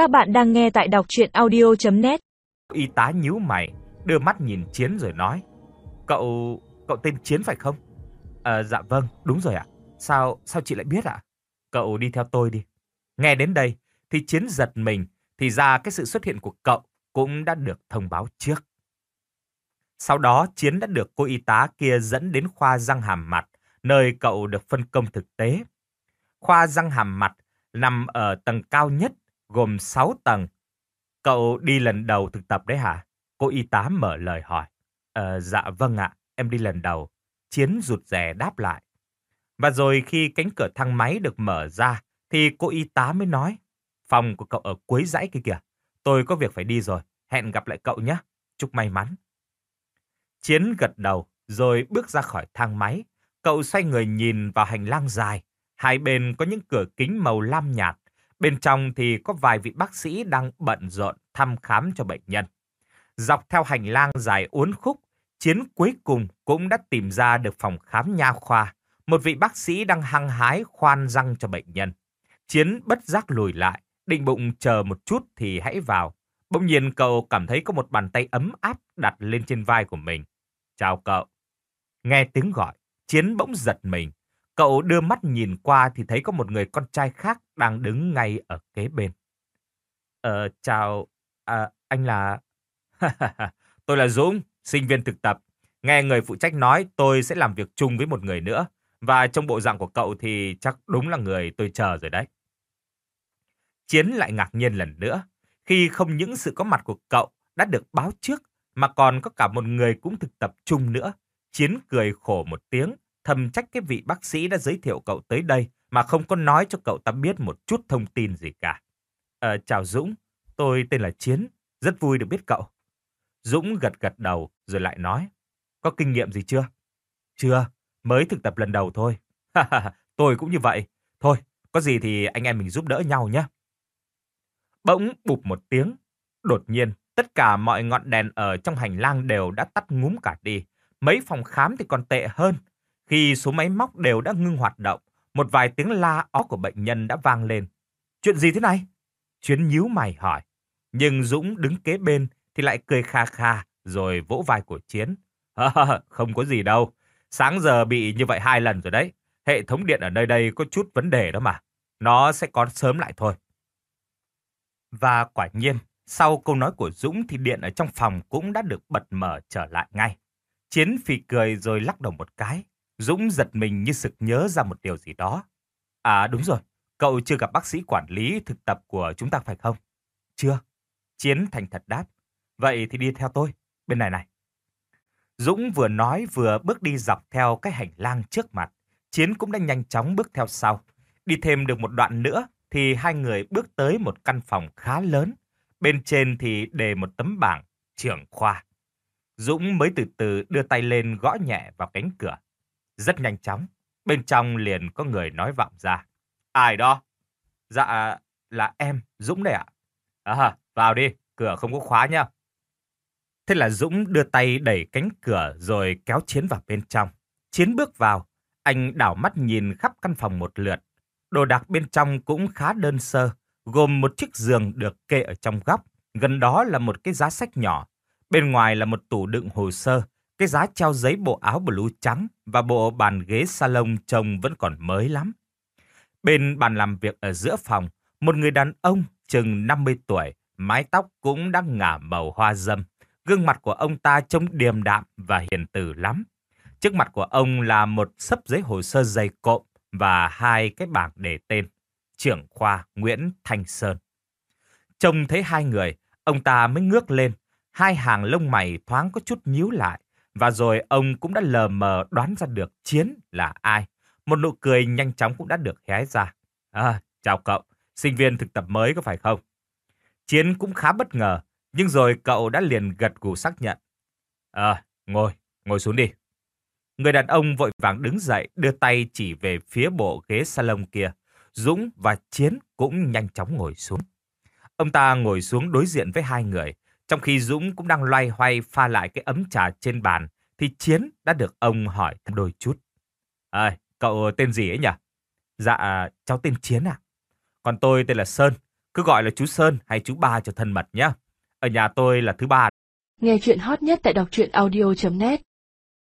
Các bạn đang nghe tại đọc audio net Y tá nhíu mày, đưa mắt nhìn Chiến rồi nói. Cậu, cậu tên Chiến phải không? À, dạ vâng, đúng rồi ạ. Sao, sao chị lại biết ạ? Cậu đi theo tôi đi. Nghe đến đây, thì Chiến giật mình, thì ra cái sự xuất hiện của cậu cũng đã được thông báo trước. Sau đó, Chiến đã được cô y tá kia dẫn đến khoa răng hàm mặt, nơi cậu được phân công thực tế. Khoa răng hàm mặt nằm ở tầng cao nhất, gồm 6 tầng. Cậu đi lần đầu thực tập đấy hả? Cô y tá mở lời hỏi. Ờ, dạ vâng ạ, em đi lần đầu. Chiến rụt rè đáp lại. Và rồi khi cánh cửa thang máy được mở ra, thì cô y tá mới nói. Phòng của cậu ở cuối dãy kia kìa. Tôi có việc phải đi rồi. Hẹn gặp lại cậu nhé. Chúc may mắn. Chiến gật đầu, rồi bước ra khỏi thang máy. Cậu xoay người nhìn vào hành lang dài. Hai bên có những cửa kính màu lam nhạt. Bên trong thì có vài vị bác sĩ đang bận rộn thăm khám cho bệnh nhân. Dọc theo hành lang dài uốn khúc, Chiến cuối cùng cũng đã tìm ra được phòng khám nha khoa. Một vị bác sĩ đang hăng hái khoan răng cho bệnh nhân. Chiến bất giác lùi lại, định bụng chờ một chút thì hãy vào. Bỗng nhiên cậu cảm thấy có một bàn tay ấm áp đặt lên trên vai của mình. Chào cậu. Nghe tiếng gọi, Chiến bỗng giật mình. Cậu đưa mắt nhìn qua thì thấy có một người con trai khác đang đứng ngay ở kế bên. Ờ, chào, à, anh là... tôi là Dũng, sinh viên thực tập. Nghe người phụ trách nói tôi sẽ làm việc chung với một người nữa. Và trong bộ dạng của cậu thì chắc đúng là người tôi chờ rồi đấy. Chiến lại ngạc nhiên lần nữa, khi không những sự có mặt của cậu đã được báo trước, mà còn có cả một người cũng thực tập chung nữa. Chiến cười khổ một tiếng, thầm trách cái vị bác sĩ đã giới thiệu cậu tới đây mà không có nói cho cậu ta biết một chút thông tin gì cả. À, chào Dũng, tôi tên là Chiến, rất vui được biết cậu. Dũng gật gật đầu rồi lại nói, có kinh nghiệm gì chưa? Chưa, mới thực tập lần đầu thôi. tôi cũng như vậy. Thôi, có gì thì anh em mình giúp đỡ nhau nhé. Bỗng bụp một tiếng, đột nhiên tất cả mọi ngọn đèn ở trong hành lang đều đã tắt ngúm cả đi. Mấy phòng khám thì còn tệ hơn. Khi số máy móc đều đã ngưng hoạt động, một vài tiếng la ó của bệnh nhân đã vang lên. Chuyện gì thế này? Chuyến nhíu mày hỏi. Nhưng Dũng đứng kế bên thì lại cười kha kha rồi vỗ vai của Chiến. không có gì đâu. Sáng giờ bị như vậy hai lần rồi đấy. Hệ thống điện ở nơi đây có chút vấn đề đó mà. Nó sẽ có sớm lại thôi. Và quả nhiên, sau câu nói của Dũng thì điện ở trong phòng cũng đã được bật mở trở lại ngay. Chiến phì cười rồi lắc đầu một cái. Dũng giật mình như sực nhớ ra một điều gì đó. À đúng rồi, cậu chưa gặp bác sĩ quản lý thực tập của chúng ta phải không? Chưa. Chiến thành thật đáp. Vậy thì đi theo tôi, bên này này. Dũng vừa nói vừa bước đi dọc theo cái hành lang trước mặt. Chiến cũng đã nhanh chóng bước theo sau. Đi thêm được một đoạn nữa thì hai người bước tới một căn phòng khá lớn. Bên trên thì đề một tấm bảng trưởng khoa. Dũng mới từ từ đưa tay lên gõ nhẹ vào cánh cửa. Rất nhanh chóng, bên trong liền có người nói vọng ra. Ai đó? Dạ, là em, Dũng đây ạ. À, vào đi, cửa không có khóa nha. Thế là Dũng đưa tay đẩy cánh cửa rồi kéo Chiến vào bên trong. Chiến bước vào, anh đảo mắt nhìn khắp căn phòng một lượt. Đồ đạc bên trong cũng khá đơn sơ, gồm một chiếc giường được kê ở trong góc. Gần đó là một cái giá sách nhỏ. Bên ngoài là một tủ đựng hồ sơ, cái giá treo giấy bộ áo blue trắng và bộ bàn ghế salon trông vẫn còn mới lắm. Bên bàn làm việc ở giữa phòng, một người đàn ông chừng 50 tuổi, mái tóc cũng đang ngả màu hoa dâm. Gương mặt của ông ta trông điềm đạm và hiền từ lắm. Trước mặt của ông là một sấp giấy hồ sơ dày cộm và hai cái bảng để tên. Trưởng khoa Nguyễn Thanh Sơn. Trông thấy hai người, ông ta mới ngước lên. Hai hàng lông mày thoáng có chút nhíu lại. Và rồi ông cũng đã lờ mờ đoán ra được Chiến là ai. Một nụ cười nhanh chóng cũng đã được hé ra. À, chào cậu, sinh viên thực tập mới có phải không? Chiến cũng khá bất ngờ, nhưng rồi cậu đã liền gật gù xác nhận. À, ngồi, ngồi xuống đi. Người đàn ông vội vàng đứng dậy đưa tay chỉ về phía bộ ghế salon kia. Dũng và Chiến cũng nhanh chóng ngồi xuống. Ông ta ngồi xuống đối diện với hai người. Trong khi Dũng cũng đang loay hoay pha lại cái ấm trà trên bàn, thì Chiến đã được ông hỏi thăm đôi chút. À, cậu tên gì ấy nhỉ? Dạ, à, cháu tên Chiến à? Còn tôi tên là Sơn. cứ gọi là chú Sơn hay chú Ba cho thân mật nhé. Ở nhà tôi là thứ ba. Nghe chuyện hot nhất tại đọc truyện audio.net